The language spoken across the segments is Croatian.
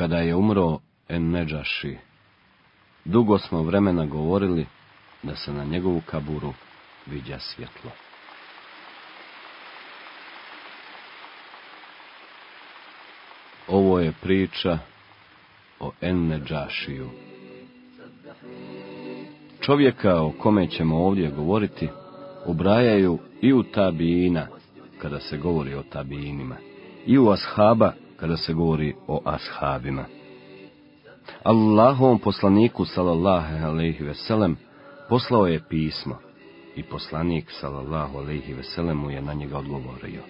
Kada je umro En Neđaši, dugo smo vremena govorili da se na njegovu kaburu viđa svjetlo. Ovo je priča o En Neđašiju. Čovjeka o kome ćemo ovdje govoriti ubrajaju i u tabijina, kada se govori o tabijinima, i u ashaba, kada se govori o ashabima. Allahovom poslaniku, sallallahu alaihi veselem, poslao je pismo i poslanik, sallallahu alaihi veselem, mu je na njega odgovorio.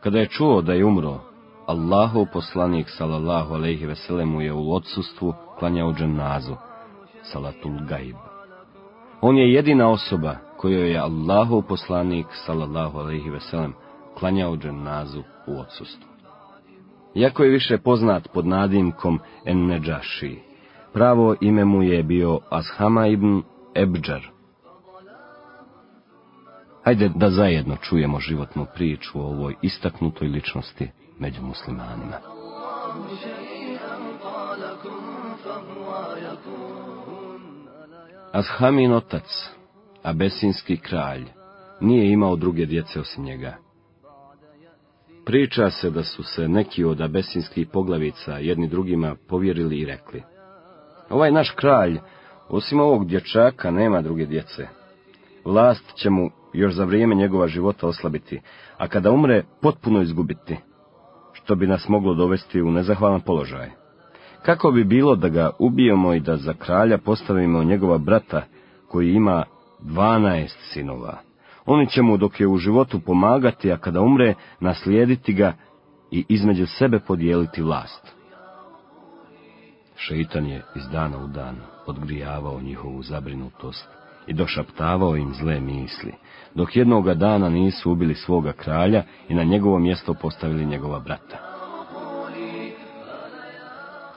Kada je čuo da je umro, Allahov poslanik, sallallahu alaihi veselem, mu je u odsustvu klanjao dženazu, salatul gaib. On je jedina osoba kojoj je Allahov poslanik, sallallahu alaihi veselem, klanjao dženazu u odsustvu. Iako je više poznat pod nadimkom En Neđaši, pravo ime mu je bio Ashama ibn Ebdžar. Hajde da zajedno čujemo životnu priču o ovoj istaknutoj ličnosti među muslimanima. Ashamin otac, abesinski kralj, nije imao druge djece osim njega. Priča se da su se neki od abesinskih poglavica jedni drugima povjerili i rekli. Ovaj naš kralj, osim ovog dječaka, nema druge djece. Vlast će mu još za vrijeme njegova života oslabiti, a kada umre, potpuno izgubiti, što bi nas moglo dovesti u nezahvalan položaj. Kako bi bilo da ga ubijemo i da za kralja postavimo njegova brata, koji ima dvanaest sinova? Oni će mu dok je u životu pomagati, a kada umre, naslijediti ga i između sebe podijeliti vlast. Šeitan je iz dana u dan odgrijavao njihovu zabrinutost i došaptavao im zle misli, dok jednoga dana nisu ubili svoga kralja i na njegovo mjesto postavili njegova brata.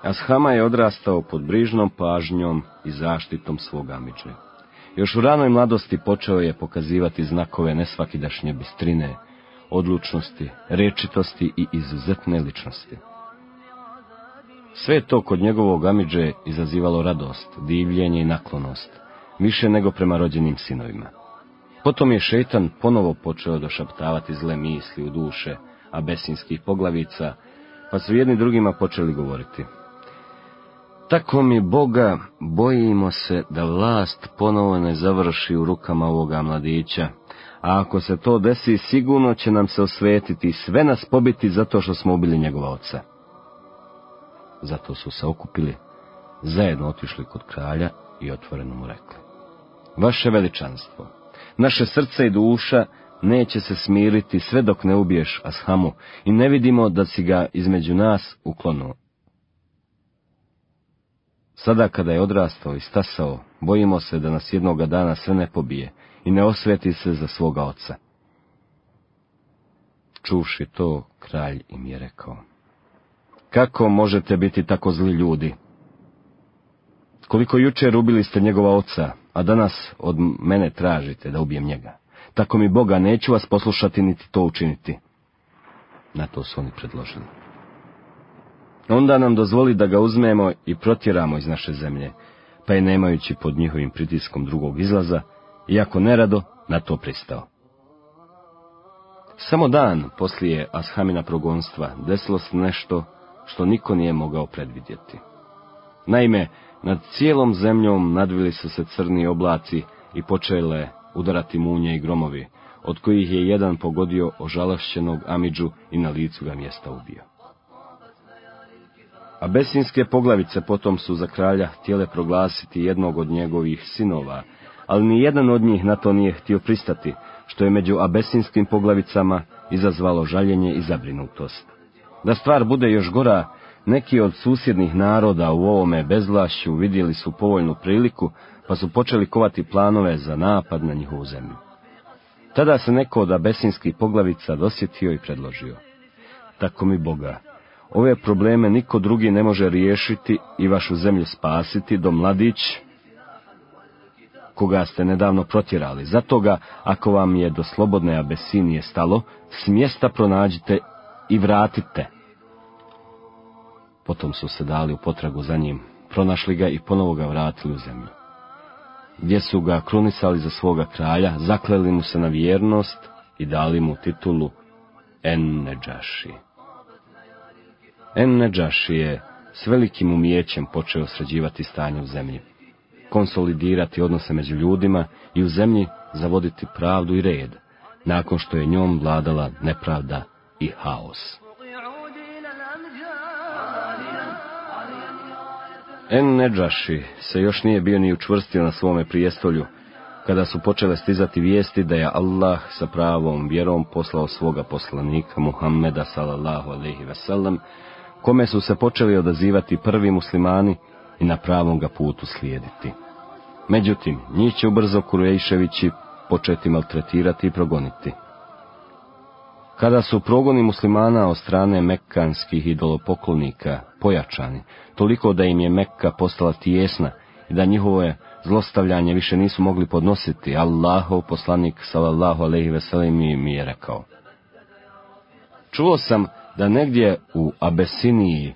Ashama je odrastao pod brižnom pažnjom i zaštitom svoga amidže. Još u ranoj mladosti počeo je pokazivati znakove nesvakidašnje bistrine, odlučnosti, rečitosti i izuzetne ličnosti. Sve to kod njegovog amidže izazivalo radost, divljenje i naklonost, više nego prema rođenim sinovima. Potom je šetan ponovo počeo došaptavati zle misli u duše abesinskih poglavica, pa su jedni drugima počeli govoriti. Tako mi Boga bojimo se da vlast ponovo ne završi u rukama ovoga mladića, a ako se to desi, sigurno će nam se osvetiti i sve nas pobiti zato što smo ubili njegova oca. Zato su se okupili, zajedno otišli kod kralja i otvoreno mu rekli. Vaše veličanstvo, naše srce i duša neće se smiriti sve dok ne ubiješ Ashamu i ne vidimo da si ga između nas uklonuo. Sada kada je odrastao i stasao, bojimo se da nas jednoga dana sve ne pobije i ne osveti se za svoga oca. Čuši to, kralj im je rekao. Kako možete biti tako zli ljudi? Koliko jučer ubili ste njegova oca, a danas od mene tražite da ubijem njega. Tako mi Boga neću vas poslušati niti to učiniti. Na to su oni predložili. Onda nam dozvoli da ga uzmemo i protjeramo iz naše zemlje, pa je nemajući pod njihovim pritiskom drugog izlaza, iako nerado, na to pristao. Samo dan poslije Ashamina progonstva desilo se nešto što niko nije mogao predvidjeti. Naime, nad cijelom zemljom nadvili su se crni oblaci i počele udarati munje i gromovi, od kojih je jedan pogodio ožalašćenog Amidžu i na licu ga mjesta ubio. A besinske poglavice potom su za kralja htjele proglasiti jednog od njegovih sinova, ali ni jedan od njih na to nije htio pristati, što je među abesinskim poglavicama izazvalo žaljenje i zabrinutost. Da stvar bude još gora, neki od susjednih naroda u ovome bezlašću vidjeli su povoljnu priliku, pa su počeli kovati planove za napad na njihovu zemlju. Tada se neko od abesinskih poglavica dosjetio i predložio. Tako mi Boga, ove probleme niko drugi ne može riješiti i vašu zemlju spasiti do mladić, koga ste nedavno protjerali. Zato ga, ako vam je do slobodne Abesinije stalo, s mjesta pronađite i vratite. Potom su se dali u potragu za njim, pronašli ga i ponovo ga vratili u zemlju. Gdje su ga krunisali za svoga kralja, zakleli mu se na vjernost i dali mu titulu En Neđaši. En je s velikim umijećem počeo sređivati stanje u zemlji, konsolidirati odnose među ljudima i u zemlji zavoditi pravdu i red, nakon što je njom vladala nepravda i haos. En Neđaši se još nije bio ni učvrstio na svome prijestolju, kada su počele stizati vijesti da je Allah sa pravom vjerom poslao svoga poslanika Muhammeda sallallahu alaihi wasallam, kome su se počeli odazivati prvi muslimani i na pravom ga putu slijediti. Međutim, njih će ubrzo Kurejševići početi maltretirati i progoniti. Kada su progoni muslimana od strane mekkanskih idolopoklonika pojačani, toliko da im je Mekka postala tijesna i da njihove zlostavljanje više nisu mogli podnositi, Allahov poslanik sallallahu alejhi ve mi je rekao: Čuo sam da negdje u Abesiniji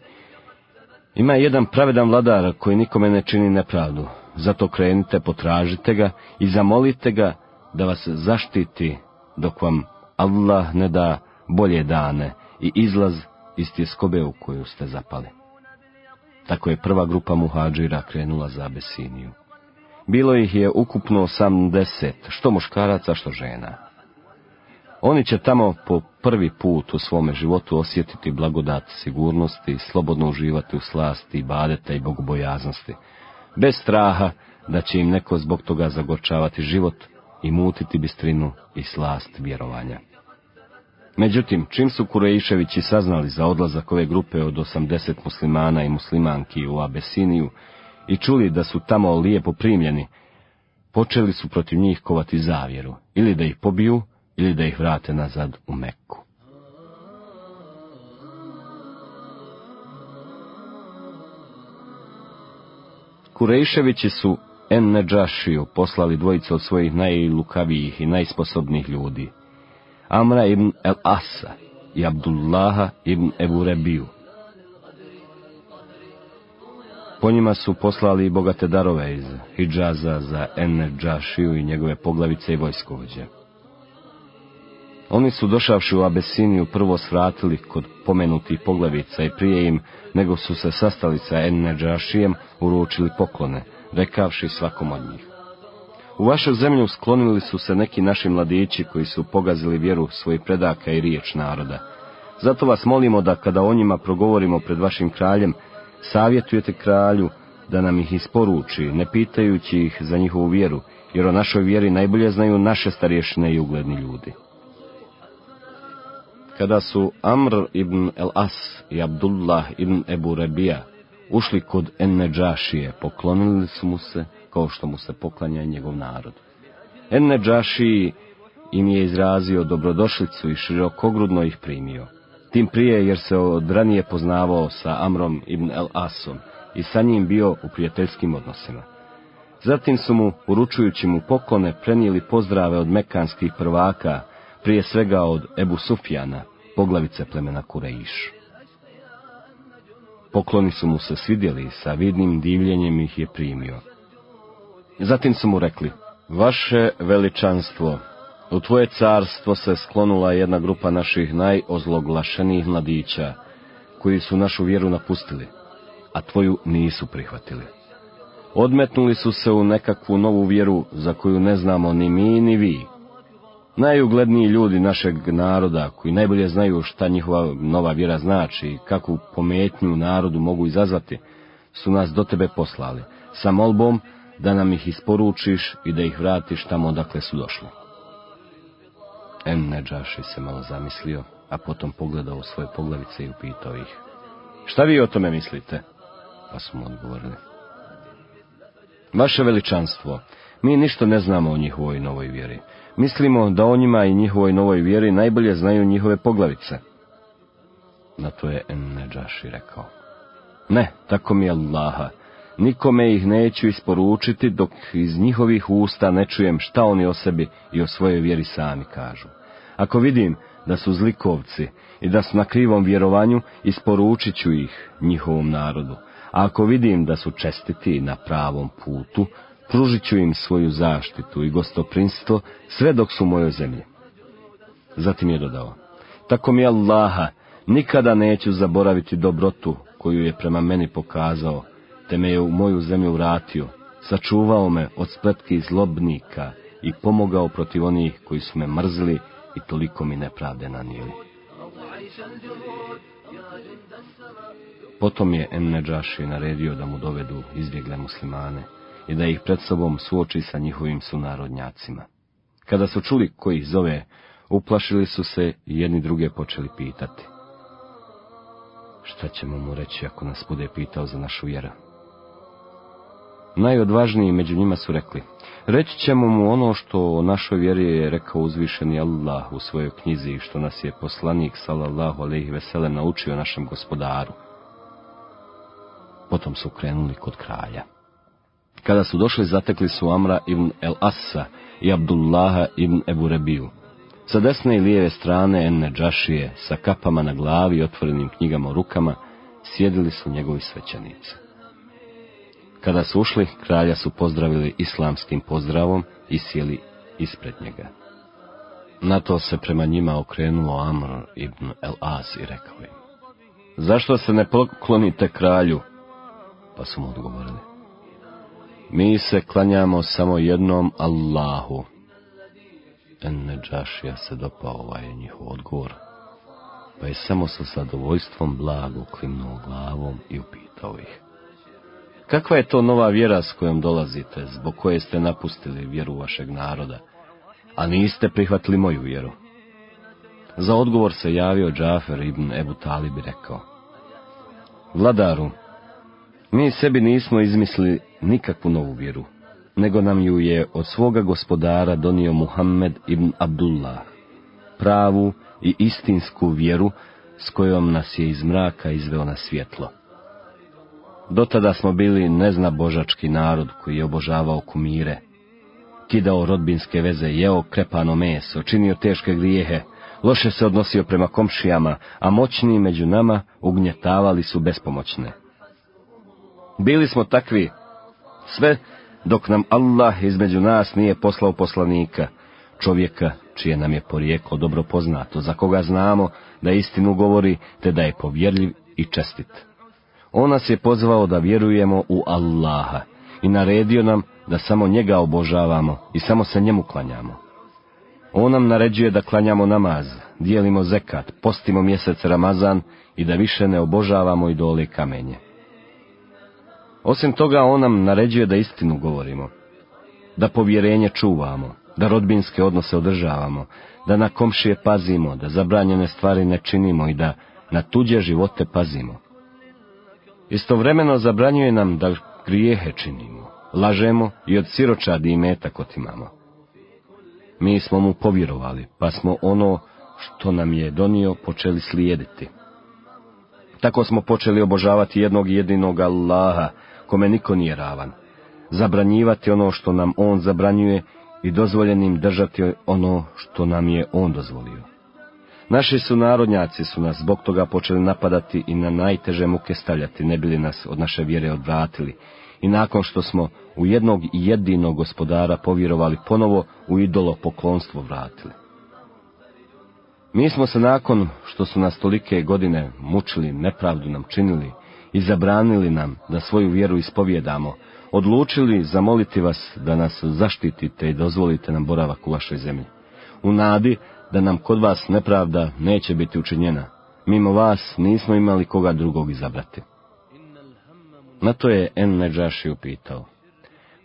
ima jedan pravedan vladar koji nikome ne čini nepravdu. Zato krenite, potražite ga i zamolite ga da vas zaštiti dok vam Allah ne da bolje dane i izlaz iz tjeskobe u koju ste zapali. Tako je prva grupa muhađira krenula za Abesiniju. Bilo ih je ukupno osamdeset, što muškaraca, što žena. Oni će tamo po prvi put u svome životu osjetiti blagodat sigurnosti slobodno uživati u slasti, badeta i bogobojaznosti, bez straha da će im neko zbog toga zagorčavati život i mutiti bistrinu i slast vjerovanja. Međutim, čim su Kurejševići saznali za odlazak ove grupe od osamdeset muslimana i muslimanki u Abesiniju i čuli da su tamo lijepo primljeni, počeli su protiv njih kovati zavjeru, ili da ih pobiju, ili da ih vrate nazad u Mekku. Kurejševići su En Neđašiju poslali dvojicu od svojih najlukavijih i najsposobnijih ljudi, Amra ibn El Asa i Abdullaha ibn Ebu Rebiju. Po njima su poslali bogate darove iz Hidžaza za En Neđašiju i njegove poglavice i vojskovođe. Oni su došavši u Abesiniju prvo svratili kod pomenutih poglavica i prije im, nego su se sastali sa Enneđašijem, uručili poklone, rekavši svakom od njih. U vašu zemlju sklonili su se neki naši mladići koji su pogazili vjeru svojih predaka i riječ naroda. Zato vas molimo da kada o njima progovorimo pred vašim kraljem, savjetujete kralju da nam ih isporuči, ne pitajući ih za njihovu vjeru, jer o našoj vjeri najbolje znaju naše starješine i ugledni ljudi. Kada su Amr ibn el-As i Abdullah ibn Ebu Rebija ušli kod Enneđašije, poklonili su mu se kao što mu se poklanja njegov narod. Enneđašiji im je izrazio dobrodošlicu i širokogrudno ih primio. Tim prije jer se od ranije poznavao sa Amrom ibn el-Asom i sa njim bio u prijateljskim odnosima. Zatim su mu, uručujući mu poklone, prenijeli pozdrave od mekanskih prvaka, prije svega od Ebu Sufjana, poglavice plemena Kureiš. Pokloni su mu se svidjeli, sa vidnim divljenjem ih je primio. Zatim su mu rekli, vaše veličanstvo, u tvoje carstvo se sklonula jedna grupa naših najozloglašenijih mladića, koji su našu vjeru napustili, a tvoju nisu prihvatili. Odmetnuli su se u nekakvu novu vjeru za koju ne znamo ni mi ni vi, Najugledniji ljudi našeg naroda, koji najbolje znaju šta njihova nova vjera znači i kakvu pometnju narodu mogu izazvati, su nas do tebe poslali, sa molbom da nam ih isporučiš i da ih vratiš tamo odakle su došli. En Neđaši se malo zamislio, a potom pogledao svoje poglavice i upitao ih. Šta vi o tome mislite? Pa su mu odgovorili. Vaše veličanstvo, mi ništa ne znamo o njihovoj novoj vjeri. Mislimo da o njima i njihovoj novoj vjeri najbolje znaju njihove poglavice. Na to je Enneđaši rekao. Ne, tako mi je Allaha. Nikome ih neću isporučiti dok iz njihovih usta ne čujem šta oni o sebi i o svojoj vjeri sami kažu. Ako vidim da su zlikovci i da su na krivom vjerovanju, isporučit ću ih njihovom narodu. A ako vidim da su čestiti na pravom putu, pružit ću im svoju zaštitu i gostoprinstvo sve dok su u mojoj zemlji. Zatim je dodao, tako mi Allaha, nikada neću zaboraviti dobrotu koju je prema meni pokazao, te me je u moju zemlju vratio, sačuvao me od spletki zlobnika i pomogao protiv onih koji su me mrzli i toliko mi nepravde nanijeli. Potom je Emneđaši naredio da mu dovedu izbjegle muslimane i da ih pred sobom suoči sa njihovim sunarodnjacima. Kada su čuli koji ih zove, uplašili su se i jedni druge počeli pitati. Šta ćemo mu reći ako nas bude pitao za našu vjeru? Najodvažniji među njima su rekli, reći ćemo mu ono što o našoj vjeri je rekao uzvišeni Allah u svojoj knjizi i što nas je poslanik sallallahu alejhi ve naučio našem gospodaru. Potom su krenuli kod kralja. Kada su došli, zatekli su Amra ibn El Assa i Abdullaha ibn Ebu Rebiju. Sa desne i lijeve strane Enne Džašije, sa kapama na glavi i otvorenim knjigama u rukama, sjedili su njegovi svećanici. Kada su ušli, kralja su pozdravili islamskim pozdravom i sjeli ispred njega. Na to se prema njima okrenuo Amr ibn El As i rekao im, Zašto se ne poklonite kralju? Pa su mu odgovorili, Mi se klanjamo samo jednom Allahu. En Džašija se dopao ovaj njihov odgovor, pa je samo sa zadovoljstvom blago klimnuo glavom i upitao ih. Kakva je to nova vjera s kojom dolazite, zbog koje ste napustili vjeru vašeg naroda, a niste prihvatili moju vjeru? Za odgovor se javio Džafer ibn Ebu Talib i rekao, Vladaru, mi sebi nismo izmislili nikakvu novu vjeru, nego nam ju je od svoga gospodara donio Muhammed ibn Abdullah, pravu i istinsku vjeru s kojom nas je iz mraka izveo na svjetlo. Do tada smo bili neznabožački narod koji je obožavao kumire, kidao rodbinske veze, jeo krepano meso, činio teške grijehe, loše se odnosio prema komšijama, a moćni među nama ugnjetavali su bespomoćne. Bili smo takvi, sve dok nam Allah između nas nije poslao poslanika, čovjeka čije nam je porijeklo dobro poznato, za koga znamo da istinu govori, te da je povjerljiv i čestit. On nas je pozvao da vjerujemo u Allaha i naredio nam da samo njega obožavamo i samo se njemu klanjamo. On nam naređuje da klanjamo namaz, dijelimo zekat, postimo mjesec Ramazan i da više ne obožavamo idole kamenje. Osim toga, on nam naređuje da istinu govorimo, da povjerenje čuvamo, da rodbinske odnose održavamo, da na komšije pazimo, da zabranjene stvari ne činimo i da na tuđe živote pazimo. Istovremeno zabranjuje nam da grijehe činimo, lažemo i od siročadi i metak otimamo. Mi smo mu povjerovali, pa smo ono što nam je donio počeli slijediti. Tako smo počeli obožavati jednog jedinog Allaha, kome niko nije ravan, zabranjivati ono što nam on zabranjuje i dozvoljenim držati ono što nam je on dozvolio. Naši su narodnjaci su nas zbog toga počeli napadati i na najteže muke stavljati, ne bili nas od naše vjere odvratili. I nakon što smo u jednog i jedinog gospodara povjerovali ponovo u idolo poklonstvo vratili. Mi smo se nakon što su nas tolike godine mučili, nepravdu nam činili i zabranili nam da svoju vjeru ispovjedamo, odlučili zamoliti vas da nas zaštitite i dozvolite nam boravak u vašoj zemlji. U nadi da nam kod vas nepravda neće biti učinjena. Mimo vas nismo imali koga drugog izabrati. Na to je En Neđaši upitao.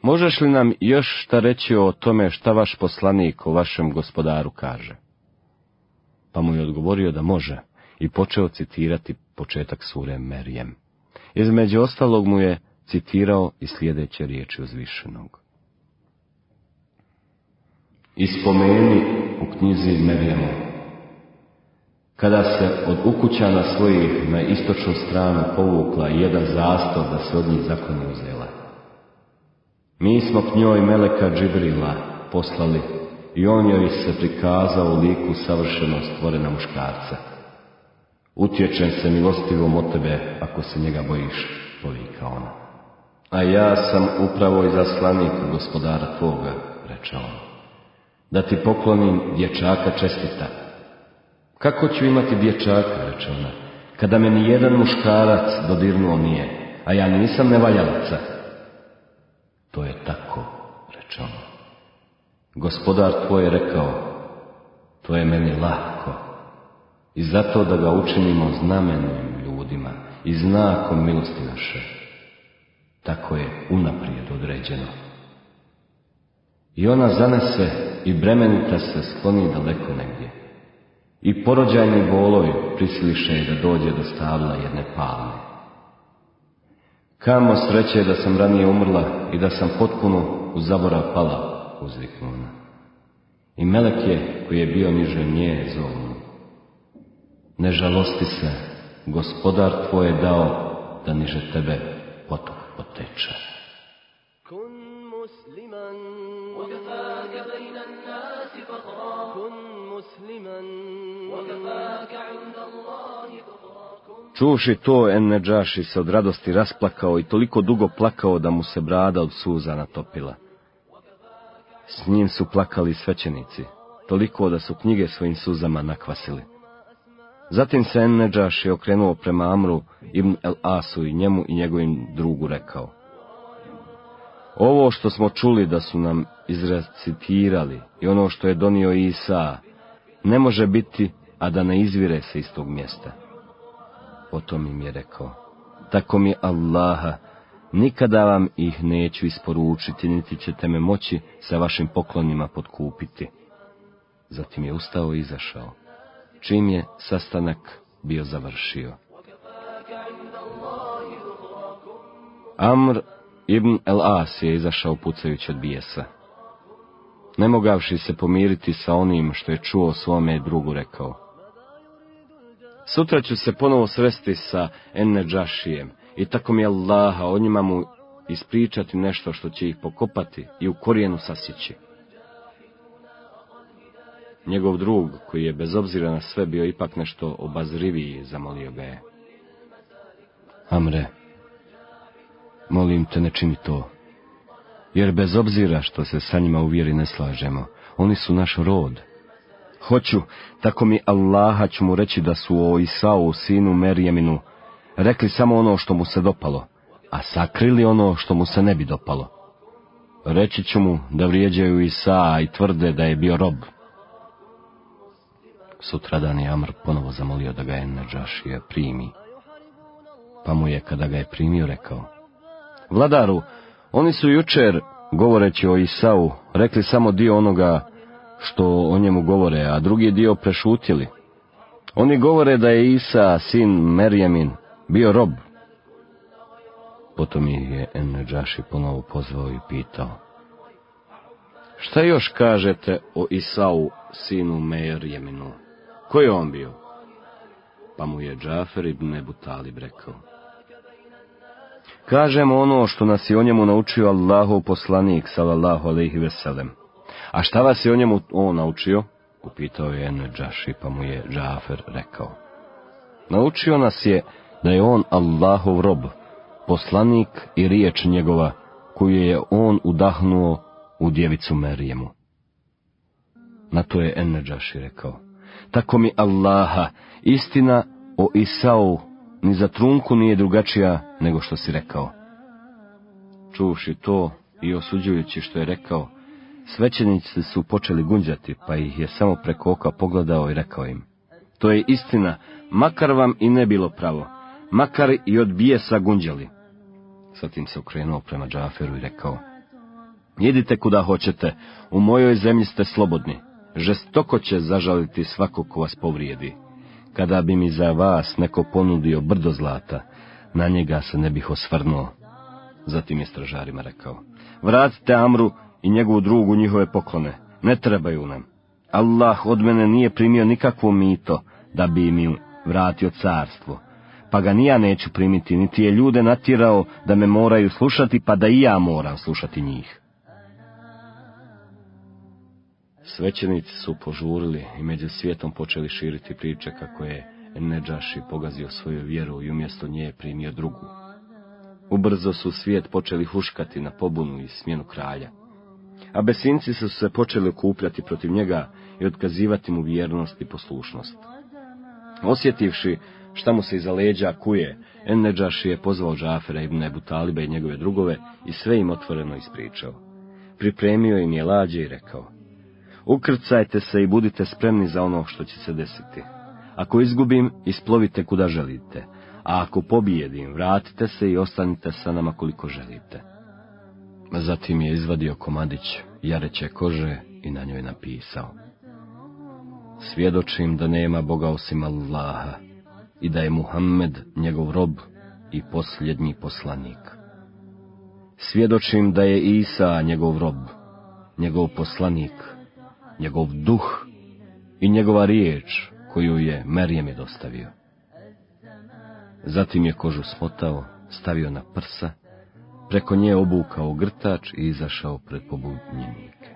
Možeš li nam još šta reći o tome šta vaš poslanik o vašem gospodaru kaže? Pa mu je odgovorio da može i počeo citirati početak sure Merijem. Između ostalog mu je citirao i sljedeće riječi uzvišenog. Ispomeni u knjizi Merjemu. Kada se od ukućana svojih na istočnu stranu povukla jedan zastor da se od njih zakloni uzela. Mi smo k njoj Meleka Džibrila poslali i on joj se prikazao u liku savršeno stvorena muškarca. Utječem se milostivom od tebe, ako se njega bojiš, povika ona. A ja sam upravo i zaslanik gospodara tvoga, reče on. Da ti poklonim dječaka čestita. Kako ću imati dječaka, reče ona, kada me ni jedan muškarac dodirnuo nije, a ja nisam nevaljalica. To je tako, reče ona. Gospodar tvoj je rekao, to je meni lako. I zato da ga učinimo znamenim ljudima i znakom milosti naše. Tako je unaprijed određeno. I ona zanese i bremenita se skloni daleko negdje. I porođajni bolovi prisiliše je da dođe do stabla jedne palme. Kamo sreće da sam ranije umrla i da sam potpuno u zaborav pala, uzviknu I melek je, koji je bio niže nje, zovnu Ne žalosti se, gospodar tvoj je dao da niže tebe potok poteče. Kun musliman, وكفاك بين الناس فخرا كن مسلما وكفاك عند الله Čuši to, Enneđaši se od radosti rasplakao i toliko dugo plakao da mu se brada od suza natopila. S njim su plakali svećenici, toliko da su knjige svojim suzama nakvasili. Zatim se Enneđaš je okrenuo prema Amru ibn el Asu i njemu i njegovim drugu rekao. Ovo što smo čuli da su nam izrecitirali i ono što je donio Isa, ne može biti, a da ne izvire se iz tog mjesta. Potom im je rekao, tako mi Allaha, Nikada vam ih neću isporučiti, niti ćete me moći sa vašim poklonima potkupiti. Zatim je ustao i izašao, čim je sastanak bio završio. Amr ibn el-As je izašao pucajući od bijesa. Ne mogavši se pomiriti sa onim što je čuo svome drugu rekao. Sutra ću se ponovo sresti sa Enneđašijem i tako mi Allaha o njima mu ispričati nešto što će ih pokopati i u korijenu sasjeći. Njegov drug, koji je bez obzira na sve bio ipak nešto obazriviji, zamolio ga je. Amre, molim te ne čini to, jer bez obzira što se sa njima u vjeri ne slažemo, oni su naš rod. Hoću, tako mi Allaha ću mu reći da su o Isau, sinu Merjeminu, rekli samo ono što mu se dopalo, a sakrili ono što mu se ne bi dopalo. Reći ću mu da vrijeđaju Isa i tvrde da je bio rob. Sutradan je Amr ponovo zamolio da ga je Nađašija primi. Pa mu je, kada ga je primio, rekao. Vladaru, oni su jučer, govoreći o Isau, rekli samo dio onoga što o njemu govore, a drugi dio prešutili. Oni govore da je Isa, sin Merjemin, bio rob. Potom je Enneđaši ponovo pozvao i pitao. Šta još kažete o Isau, sinu Merjeminu? Ko je on bio? Pa mu je Džafer ibn Ebu Talib rekao. Kažemo ono što nas je o njemu naučio Allahov poslanik, sallallahu alaihi veselem. A šta vas je o njemu on naučio? Upitao je Enneđaši, pa mu je Džafer rekao. Naučio nas je da je on Allahov rob, poslanik i riječ njegova, koju je on udahnuo u djevicu Merijemu. Na to je Enneđaši rekao, tako mi Allaha, istina o Isau ni za trunku nije drugačija nego što si rekao. Čuši to i osuđujući što je rekao, svećenici su počeli gunđati, pa ih je samo preko oka pogledao i rekao im, to je istina, makar vam i ne bilo pravo, makar i od bijesa gunđali. Zatim se okrenuo prema Džaferu i rekao, Idite kuda hoćete, u mojoj zemlji ste slobodni, žestoko će zažaliti svako ko vas povrijedi. Kada bi mi za vas neko ponudio brdo zlata, na njega se ne bih osvrnuo. Zatim je stražarima rekao, vratite Amru i njegovu drugu njihove poklone, ne trebaju nam. Allah od mene nije primio nikakvo mito, da bi mi vratio carstvo, pa ga ni ja neću primiti, niti je ljude natjerao da me moraju slušati, pa da i ja moram slušati njih. Svećenici su požurili i među svijetom počeli širiti priče kako je Neđaši pogazio svoju vjeru i umjesto nje primio drugu. Ubrzo su svijet počeli huškati na pobunu i smjenu kralja. A besinci su se počeli okupljati protiv njega i otkazivati mu vjernost i poslušnost. Osjetivši šta mu se iza leđa kuje, Enneđaši je pozvao Džafera ibn Ebu Taliba i njegove drugove i sve im otvoreno ispričao. Pripremio im je lađe i rekao, ukrcajte se i budite spremni za ono što će se desiti. Ako izgubim, isplovite kuda želite, a ako pobijedim, vratite se i ostanite sa nama koliko želite. Zatim je izvadio komadić jareće kože i na njoj napisao. Svjedočim da nema Boga osim Allaha i da je Muhammed njegov rob i posljednji poslanik. Svjedočim da je Isa njegov rob, njegov poslanik, njegov duh i njegova riječ koju je Merijem je dostavio. Zatim je kožu smotao, stavio na prsa, preko nje obukao grtač i izašao pred pobudnjenike.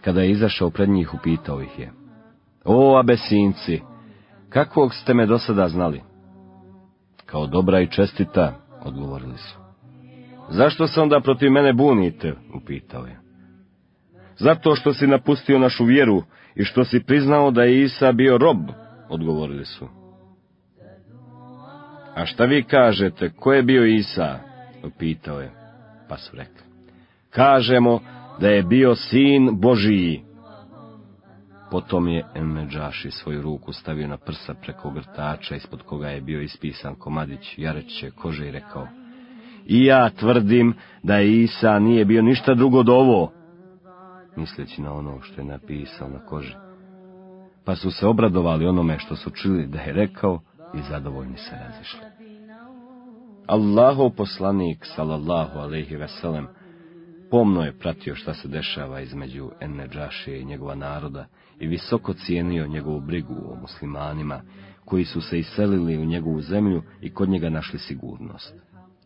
Kada je izašao pred njih, upitao ih je. O, abesinci, kakvog ste me do sada znali? Kao dobra i čestita, odgovorili su. Zašto se onda protiv mene bunite, upitao je. Zato što si napustio našu vjeru i što si priznao da je Isa bio rob, odgovorili su. A šta vi kažete, ko je bio Isa? upitao je, pa su rekli. Kažemo da je bio sin Božiji. Potom je Enmeđaši svoju ruku stavio na prsa preko grtača, ispod koga je bio ispisan komadić jareće kože i rekao, i ja tvrdim da Isa nije bio ništa drugo do ovo, misleći na ono što je napisao na koži. Pa su se obradovali onome što su čuli da je rekao i zadovoljni se razišli. Allahov poslanik, salallahu alaihi veselem, pomno je pratio šta se dešava između Enneđašije i njegova naroda i visoko cijenio njegovu brigu o muslimanima, koji su se iselili u njegovu zemlju i kod njega našli sigurnost.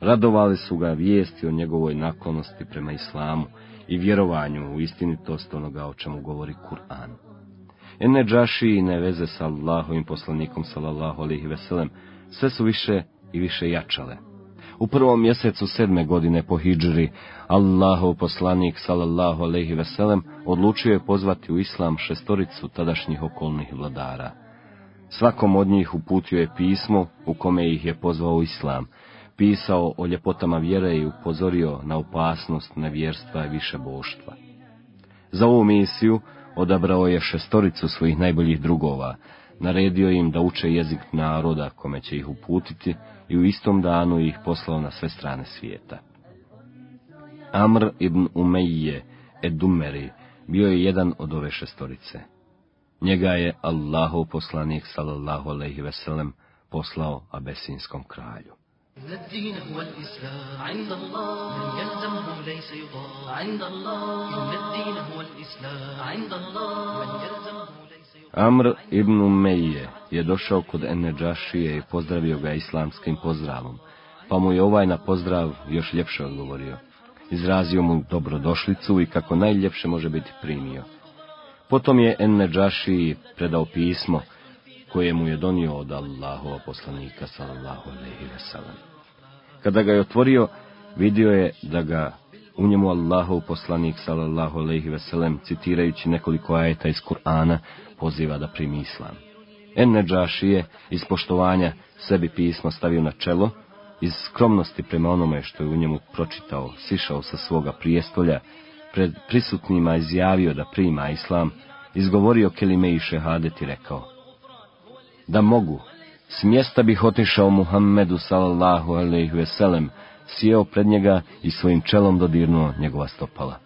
Radovali su ga vijesti o njegovoj naklonosti prema islamu i vjerovanju u istinitost onoga o čemu govori Kur'an. Ene i veze sa Allahovim poslanikom sallallahu alihi veselem sve su više i više jačale. U prvom mjesecu sedme godine po hijđri, Allahov poslanik sallallahu alaihi veselem odlučio je pozvati u islam šestoricu tadašnjih okolnih vladara. Svakom od njih uputio je pismo u kome ih je pozvao u islam, pisao o ljepotama vjere i upozorio na opasnost nevjerstva i više boštva. Za ovu misiju odabrao je šestoricu svojih najboljih drugova, naredio im da uče jezik naroda kome će ih uputiti i u istom danu ih poslao na sve strane svijeta. Amr ibn Umejje Edumeri bio je jedan od ove šestorice. Njega je Allahov poslanik sallallahu alejhi ve sellem poslao abesinskom kralju. إن الدين هو الإسلام عند الله من يلزمه ليس يضار عند الله إن الدين هو الإسلام عند الله من يلزمه Amr ibn Umeije je došao kod Eneđašije i pozdravio ga islamskim pozdravom, pa mu je ovaj na pozdrav još ljepše odgovorio. Izrazio mu dobrodošlicu i kako najljepše može biti primio. Potom je Eneđašiji predao pismo, koje mu je donio od Allahova poslanika sallallahu alejhi ve sellem. Kada ga je otvorio, vidio je da ga u njemu Allahov poslanik sallallahu alejhi ve sellem citirajući nekoliko ajeta iz Kur'ana poziva da primi islam. En je iz poštovanja sebi pismo stavio na čelo, iz skromnosti prema onome što je u njemu pročitao, sišao sa svoga prijestolja, pred prisutnima izjavio da prima islam, izgovorio kelime i šehadet i rekao, da mogu, s mjesta bih otišao Muhammedu sallallahu alaihi veselem, sjeo pred njega i svojim čelom dodirnuo njegova stopala.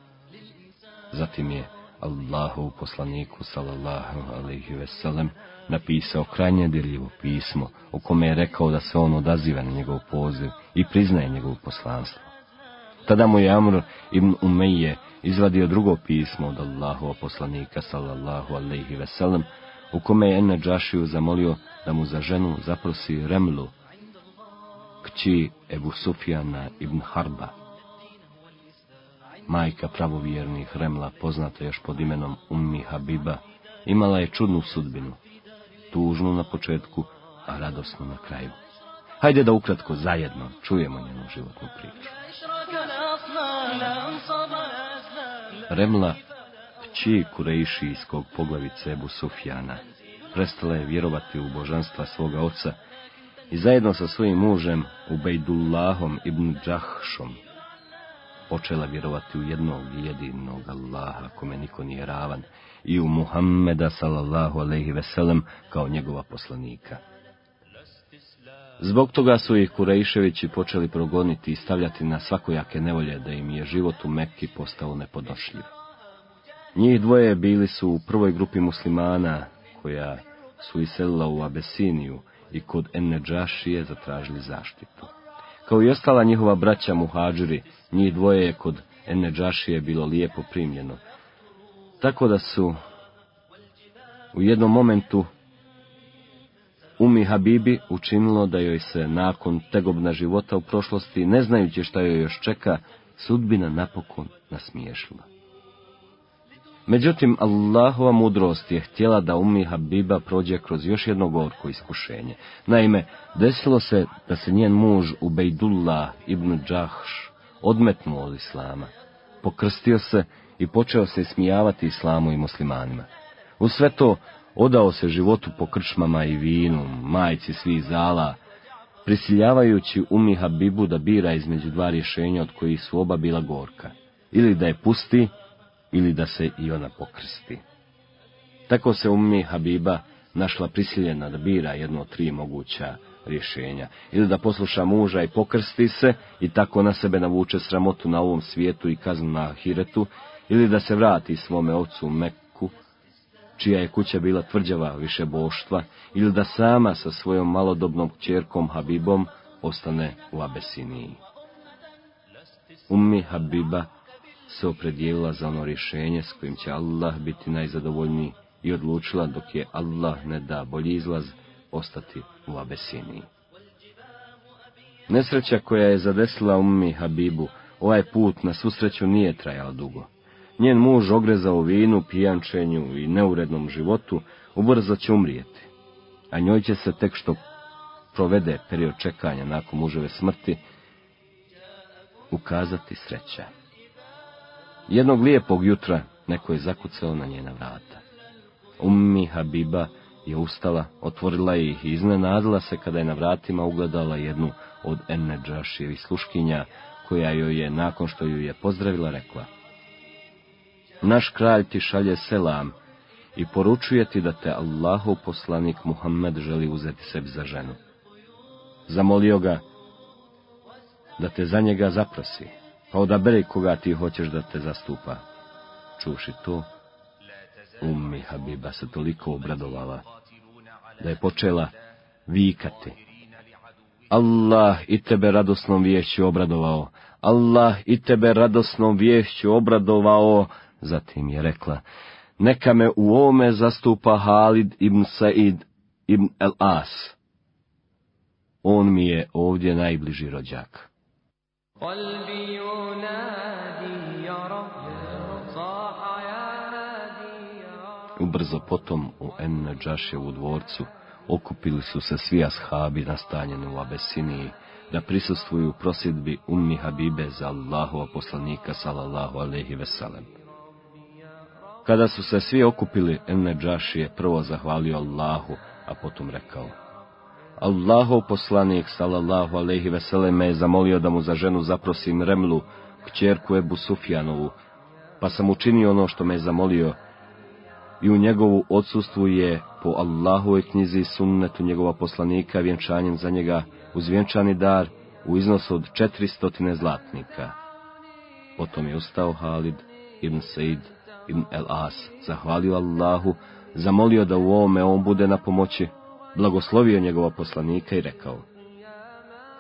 Zatim je Allahu poslaniku sallallahu alaihi veselem napisao krajnje dirljivo pismo u kome je rekao da se on odaziva na njegov poziv i priznaje njegovo poslanstvo. Tada mu je Amr ibn Umeje izvadio drugo pismo od Allahova poslanika sallallahu alaihi veselem u kome je Ene Džašiju zamolio da mu za ženu zaprosi Remlu, kći Ebu Sufjana ibn Harba. majka pravovjernih Remla, poznata još pod imenom Ummi Habiba, imala je čudnu sudbinu, tužnu na početku, a radosnu na kraju. Hajde da ukratko zajedno čujemo njenu životnu priču. Remla, kći Kurejšijskog poglavice Ebu Sufjana, prestala je vjerovati u božanstva svoga oca i zajedno sa svojim mužem Ubejdullahom ibn Džahšom počela vjerovati u jednog jedinog Allaha kome niko nije ravan i u Muhammeda sallallahu alaihi veselem kao njegova poslanika. Zbog toga su ih Kurejševići počeli progoniti i stavljati na svakojake nevolje da im je život u Mekki postao nepodošljiv. Njih dvoje bili su u prvoj grupi muslimana koja su iselila u Abesiniju i kod Enneđašije zatražili zaštitu. Kao i ostala njihova braća muhađiri, njih dvoje je kod Enneđašije bilo lijepo primljeno. Tako da su u jednom momentu Umi Habibi učinilo da joj se nakon tegobna života u prošlosti, ne znajući šta joj još čeka, sudbina napokon nasmiješila. Međutim, Allahova mudrost je htjela da Umi Habiba prođe kroz još jedno gorko iskušenje. Naime, desilo se da se njen muž Ubejdullah ibn Džahš odmetnuo od Islama, pokrstio se i počeo se smijavati Islamu i muslimanima. U sve to odao se životu po krčmama i vinu, majci svih zala, prisiljavajući Umi Habibu da bira između dva rješenja od kojih su oba bila gorka, ili da je pusti, ili da se i ona pokrsti. Tako se Umi Habiba našla prisiljena da bira jedno od tri moguća rješenja, ili da posluša muža i pokrsti se i tako na sebe navuče sramotu na ovom svijetu i kaznu na ahiretu, ili da se vrati svome ocu Meku, čija je kuća bila tvrđava više boštva, ili da sama sa svojom malodobnom kćerkom Habibom ostane u Abesiniji. Ummi Habiba se opredijelila za ono rješenje s kojim će Allah biti najzadovoljniji i odlučila dok je Allah ne da bolji izlaz ostati u Abesiniji. Nesreća koja je zadesila Ummi Habibu, ovaj put na susreću nije trajala dugo. Njen muž ogrezao vinu, pijančenju i neurednom životu, ubrzo će umrijeti, a njoj će se tek što provede period čekanja nakon muževe smrti, ukazati sreća. Jednog lijepog jutra neko je zakucao na njena vrata. Ummi Habiba je ustala, otvorila ih i iznenadila se kada je na vratima ugledala jednu od Enneđašijevih sluškinja, koja joj je, nakon što ju je pozdravila, rekla Naš kralj ti šalje selam i poručuje ti da te Allahov poslanik Muhammed želi uzeti sebi za ženu. Zamolio ga da te za njega zaprosi, pa odaberi koga ti hoćeš da te zastupa. Čuši to, Ummi Habiba se toliko obradovala, da je počela vikati. Allah i tebe radosnom vješću obradovao, Allah i tebe radosnom vješću obradovao, zatim je rekla, neka me u ovome zastupa Halid ibn Said ibn El As. On mi je ovdje najbliži rođak. Ubrzo potom u Enne Džaševu dvorcu okupili su se svi ashabi nastanjeni u Abesiniji, da prisustvuju prosjedbi Ummi Habibe za Allahova poslanika sallallahu alaihi veselem. Kada su se svi okupili, Enne Džašije prvo zahvalio Allahu, a potom rekao, Allahov poslanik, sallallahu alaihi veselem, me je zamolio da mu za ženu zaprosim Remlu, kćerku Ebu Sufjanovu, pa sam učinio ono što me je zamolio, i u njegovu odsustvu je po Allahovoj knjizi sunnetu njegova poslanika vjenčanjem za njega uz vjenčani dar u iznosu od četiristotine zlatnika. Potom je ustao Halid ibn Said ibn El As, zahvalio Allahu, zamolio da u ovome on bude na pomoći, blagoslovio njegova poslanika i rekao,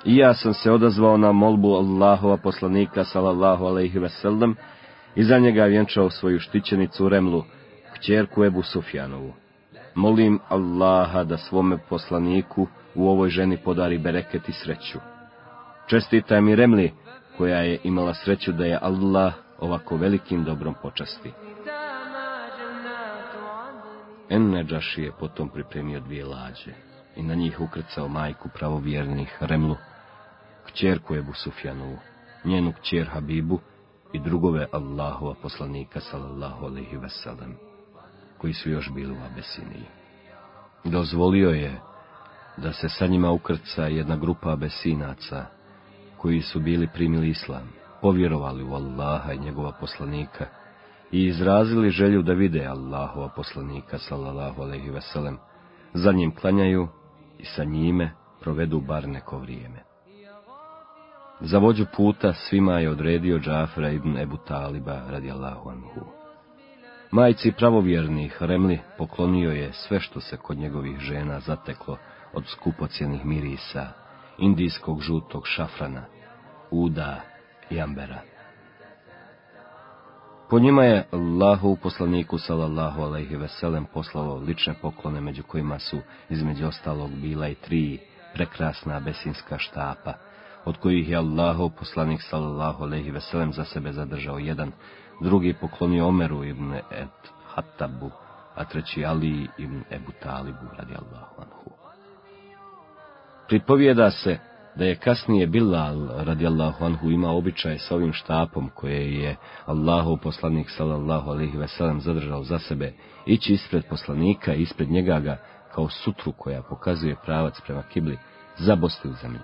I ja sam se odazvao na molbu Allahova poslanika, sallallahu alaihi veseldem, i za njega vjenčao svoju štićenicu Remlu, kćerku Ebu Sufjanovu. Molim Allaha da svome poslaniku u ovoj ženi podari bereket i sreću. Čestitaj mi Remli, koja je imala sreću da je Allah ovako velikim dobrom počasti. Enneđaši je potom pripremio dvije lađe i na njih ukrcao majku pravovjernih Remlu, kćerku Ebu Sufjanovu, njenu kćer Habibu i drugove Allahova poslanika sallallahu alaihi veselem, koji su još bili u Abesiniji. Dozvolio je da se sa njima ukrca jedna grupa abesinaca, koji su bili primili islam, povjerovali u Allaha i njegova poslanika i izrazili želju da vide Allahova poslanika, sallallahu alaihi veselem, za njim klanjaju i sa njime provedu bar neko vrijeme. Za vođu puta svima je odredio Džafra ibn Ebu Taliba radijallahu anhu. Majci pravovjernih Remli poklonio je sve što se kod njegovih žena zateklo od skupocjenih mirisa, indijskog žutog šafrana, uda i ambera. Po njima je Allahu poslaniku sallallahu alaihi veselem poslao lične poklone među kojima su između ostalog bila i tri prekrasna besinska štapa, od kojih je Allahu poslanik sallallahu alaihi veselem za sebe zadržao jedan, drugi poklonio Omeru ibn et Hattabu, a treći Ali ibn Ebu Talibu radi Allahu anhu. Pripovijeda se da je kasnije Bilal radijallahu anhu imao običaj s ovim štapom koje je Allahu poslanik sallallahu alaihi veselam zadržao za sebe, ići ispred poslanika i ispred njega ga kao sutru koja pokazuje pravac prema kibli, zabosti u zemlju.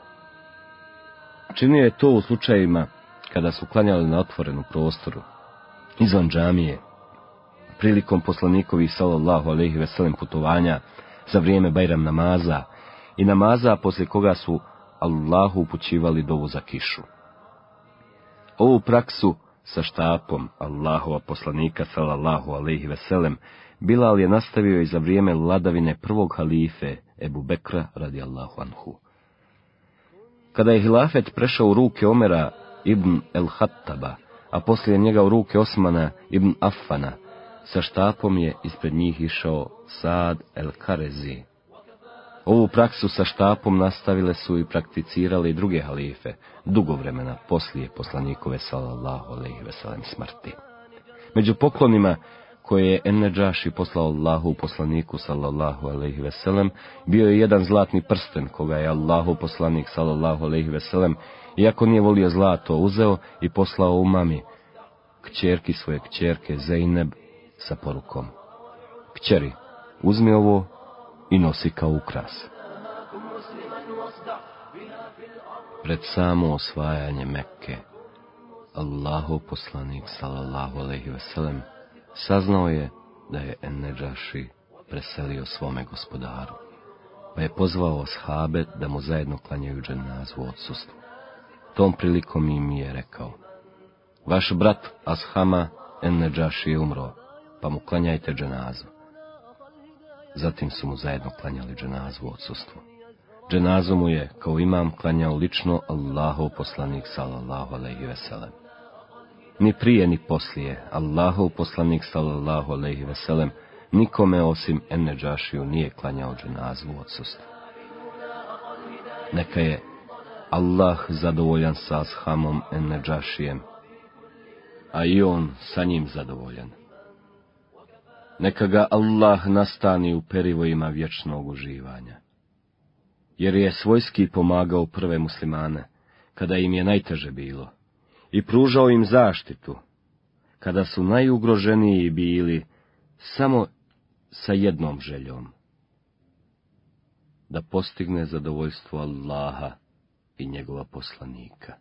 Činio je to u slučajevima kada su klanjali na otvorenu prostoru, izvan džamije, prilikom poslanikovi sallallahu alaihi veselam putovanja za vrijeme Bajram namaza i namaza poslije koga su Allahu upućivali dovu za kišu. Ovu praksu sa štapom Allahova poslanika sallallahu alaihi veselem Bilal je nastavio i za vrijeme vladavine prvog halife Ebu Bekra radi Allahu anhu. Kada je hilafet prešao u ruke Omera ibn el-Hattaba, a poslije njega u ruke Osmana ibn Affana, sa štapom je ispred njih išao Sad el-Karezi, Ovu praksu sa štapom nastavile su i prakticirale i druge halife, dugo vremena poslije poslanikove sallallahu alaihi veselem smrti. Među poklonima koje je Enneđaši poslao Allahu poslaniku sallallahu alaihi veselem, bio je jedan zlatni prsten koga je Allahu poslanik sallallahu alaihi veselem, iako nije volio zlato, uzeo i poslao u mami, kćerki svoje kćerke Zeyneb sa porukom. Kćeri, uzmi ovo i nosi kao ukras. Pred samo osvajanje Mekke, Allahu poslanik sallallahu alaihi veselem saznao je da je Enneđaši preselio svome gospodaru, pa je pozvao shabe da mu zajedno klanjaju dženazu u odsustvu. Tom prilikom im je rekao, vaš brat Ashama Enneđaši je umro, pa mu klanjajte dženazu. Zatim su mu zajedno klanjali dženazu u odsustvu. Dženazu mu je, kao imam, klanjao lično Allahov poslanik, sallallahu alaihi veselem. Ni prije, ni poslije, Allahov poslanik, sallallahu alaihi veselem, nikome osim Enneđašiju nije klanjao dženazu u odsustvu. Neka je Allah zadovoljan sa ashamom Enneđašijem, a i on sa njim zadovoljan. Neka ga Allah nastani u perivojima vječnog uživanja. Jer je svojski pomagao prve muslimane, kada im je najteže bilo, i pružao im zaštitu, kada su najugroženiji bili samo sa jednom željom, da postigne zadovoljstvo Allaha i njegova poslanika.